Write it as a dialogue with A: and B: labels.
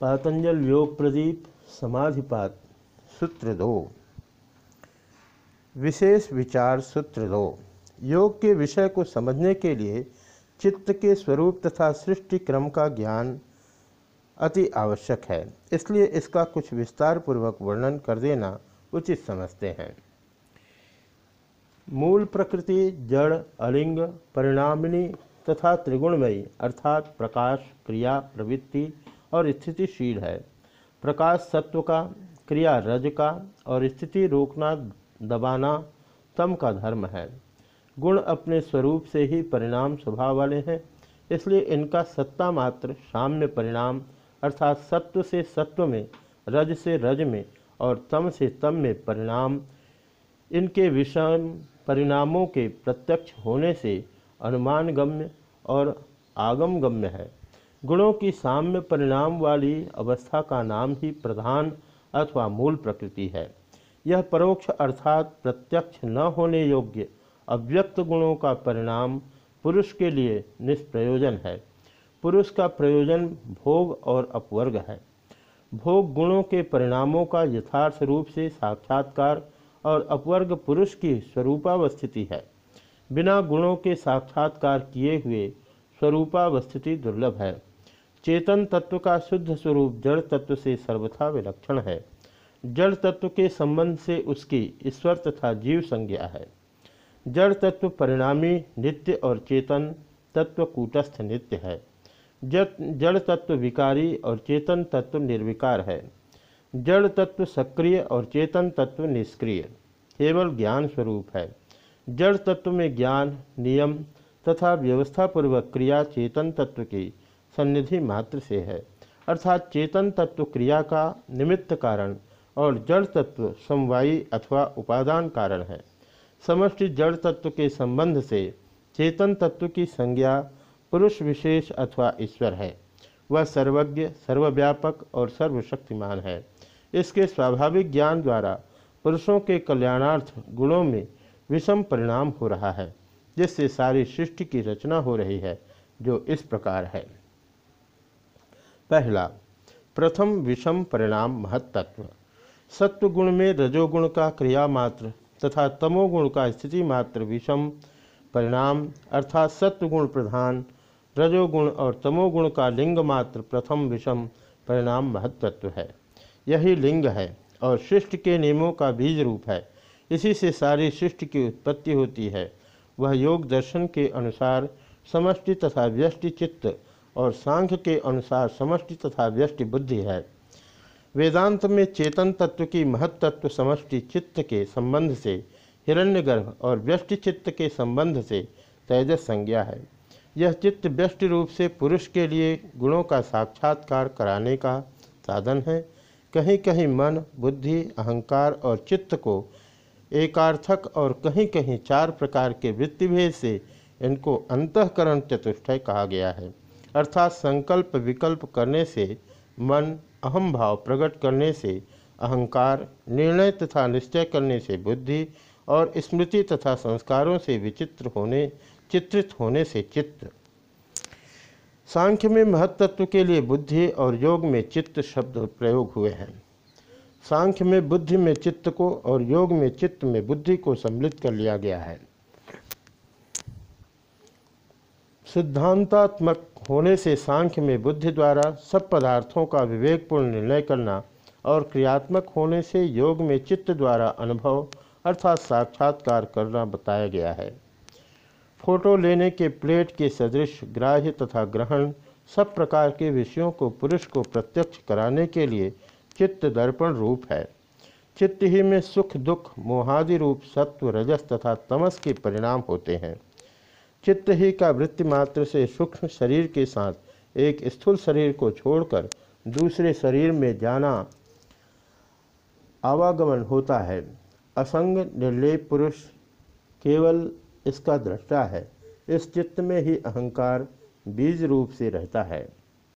A: पातंजल योग प्रदीप, समाधिपात। सूत्र दो। विशेष विचार सूत्र दो। योग के विषय को समझने के लिए चित्त के स्वरूप तथा सृष्टि क्रम का ज्ञान अति आवश्यक है। इसलिए इसका कुछ विस्तार पूर्वक वर्णन कर देना उचित समझते हैं। मूल प्रकृति, जड़, अलिंग, परिणामिनी तथा त्रिगुणमयी, अर्थात प्रकाश, क्रिया, प्रवृत्ति और स्थितिशील है। प्रकाश सत्व का क्रिया रज का और स्थिति रोकना दबाना तम का धर्म है। गुण अपने स्वरूप से ही परिणाम स्वभाव वाले हैं, इसलिए इनका सत्ता मात्र साम्य परिणाम अर्थात सत्व से सत्व में, रज से रज में और तम से तम में परिणाम, इनके विषम परिणामों के प्रत्यक्ष होने से अनुमान गम्य और आगम गम्य है। गुणों की साम्य परिणाम वाली अवस्था का नाम ही प्रधान अथवा मूल प्रकृति है। यह परोक्ष अर्थात प्रत्यक्ष न होने योग्य अव्यक्त गुणों का परिणाम पुरुष के लिए निष्प्रयोजन है। पुरुष का प्रयोजन भोग और अपवर्ग है। भोग गुणों के परिणामों का यथार्थ रूप से साक्षात्कार और अपवर्ग पुरुष की स्वरूपावस्थिति है। बिना गुणों के साक्षात्कार किए हुए स्वरूपावस्थिति दुर्लभ है। चेतन तत्व का शुद्ध स्वरूप जड़ तत्व से सर्वथा विलक्षण है। जड़ तत्व के संबंध से उसकी ईश्वर तथा जीव संज्ञा है। जड़ तत्व परिणामी, नित्य और चेतन तत्व कूटस्थ नित्य है। जड़ तत्व विकारी और चेतन तत्व निर्विकार है। जड़ तत्व सक्रिय और चेतन तत्व निष्क्रिय, केवल ज्ञान स्वरूप है। जड़ तत्व में ज्ञान, नियम तथा व्यवस्थापूर्वक क्रिया चेतन तत्व की सन्निधि मात्र से है। अर्थात चेतन तत्व क्रिया का निमित्त कारण और जड़ तत्व समवायी अथवा उपादान कारण है। समष्टि जड़ तत्व के संबंध से चेतन तत्व की संज्ञा पुरुष विशेष अथवा ईश्वर है। वह सर्वज्ञ, सर्वव्यापक और सर्वशक्तिमान है। इसके स्वाभाविक ज्ञान द्वारा पुरुषों के कल्याणार्थ गुणों में विषम परिणाम हो रहा है, जिससे सारी सृष्टि की रचना हो रही है, जो इस प्रकार है। पहला, प्रथम विषम परिणाम महत्त्व सत्व गुण में रजोगुण का क्रिया मात्र तथा तमोगुण का स्थिति मात्र विषम परिणाम अर्थात सत्वगुण प्रधान, रजोगुण और तमोगुण का लिंग मात्र प्रथम विषम परिणाम महत्त्व है। यही लिंग है और शिष्ट के नियमों का बीज रूप है। इसी से सारी शिष्ट की उत्पत्ति होती है। वह योग दर्शन के अनुसार समष्टि तथा व्यष्टि चित्त और सांख्य के अनुसार समष्टि तथा व्यष्टि बुद्धि है। वेदांत में चेतन तत्व की महत्त्व समष्टि चित्त के संबंध से, हिरण्यगर्भ और व्यष्टि चित्त के संबंध से तेजस संज्ञा है। यह चित्त व्यष्टि रूप से पुरुष के लिए गुणों का साक्षात्कार कराने का साधन है। कहीं कहीं मन, बुद्धि, अहंकार और चित्त को एकार्थक और कहीं कहीं चार प्रकार के वृत्तिभेद से इनको अंतकरण चतुष्टय कहा गया है। अर्थात संकल्प विकल्प करने से, मन अहम भाव प्रकट करने से, अहंकार निर्णय तथा निश्चय करने से बुद्धि और स्मृति तथा संस्कारों से विचित्र होने, चित्रित होने से चित्त। सांख्य में महत्त्व के लिए बुद्धि और योग में चित्त शब्द प्रयोग हुए हैं। सांख्य में बुद्धि में चित्त को और योग में चित्त में बुद्धि को सम्मिलित कर लिया गया है। सिद्धांतात्मक होने से सांख्य में बुद्धि द्वारा सब पदार्थों का विवेकपूर्ण निर्णय करना और क्रियात्मक होने से योग में चित्त द्वारा अनुभव अर्थात साक्षात्कार करना बताया गया है। फ़ोटो लेने के प्लेट के सदृश, ग्राह्य तथा ग्रहण सब प्रकार के विषयों को पुरुष को प्रत्यक्ष कराने के लिए चित्त दर्पण रूप है। चित्त ही में सुख, दुख, मोहादि रूप, सत्व, रजस तथा तमस के परिणाम होते हैं। चित्त ही का वृत्ति मात्र से सूक्ष्म शरीर के साथ एक स्थूल शरीर को छोड़कर दूसरे शरीर में जाना आवागमन होता है। असंग निर्लेप पुरुष केवल इसका दृष्टा है। इस चित्त में ही अहंकार बीज रूप से रहता है।